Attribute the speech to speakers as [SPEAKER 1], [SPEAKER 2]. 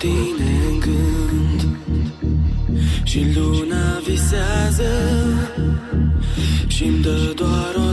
[SPEAKER 1] tine în gând Și luna visează Și-mi dă doar o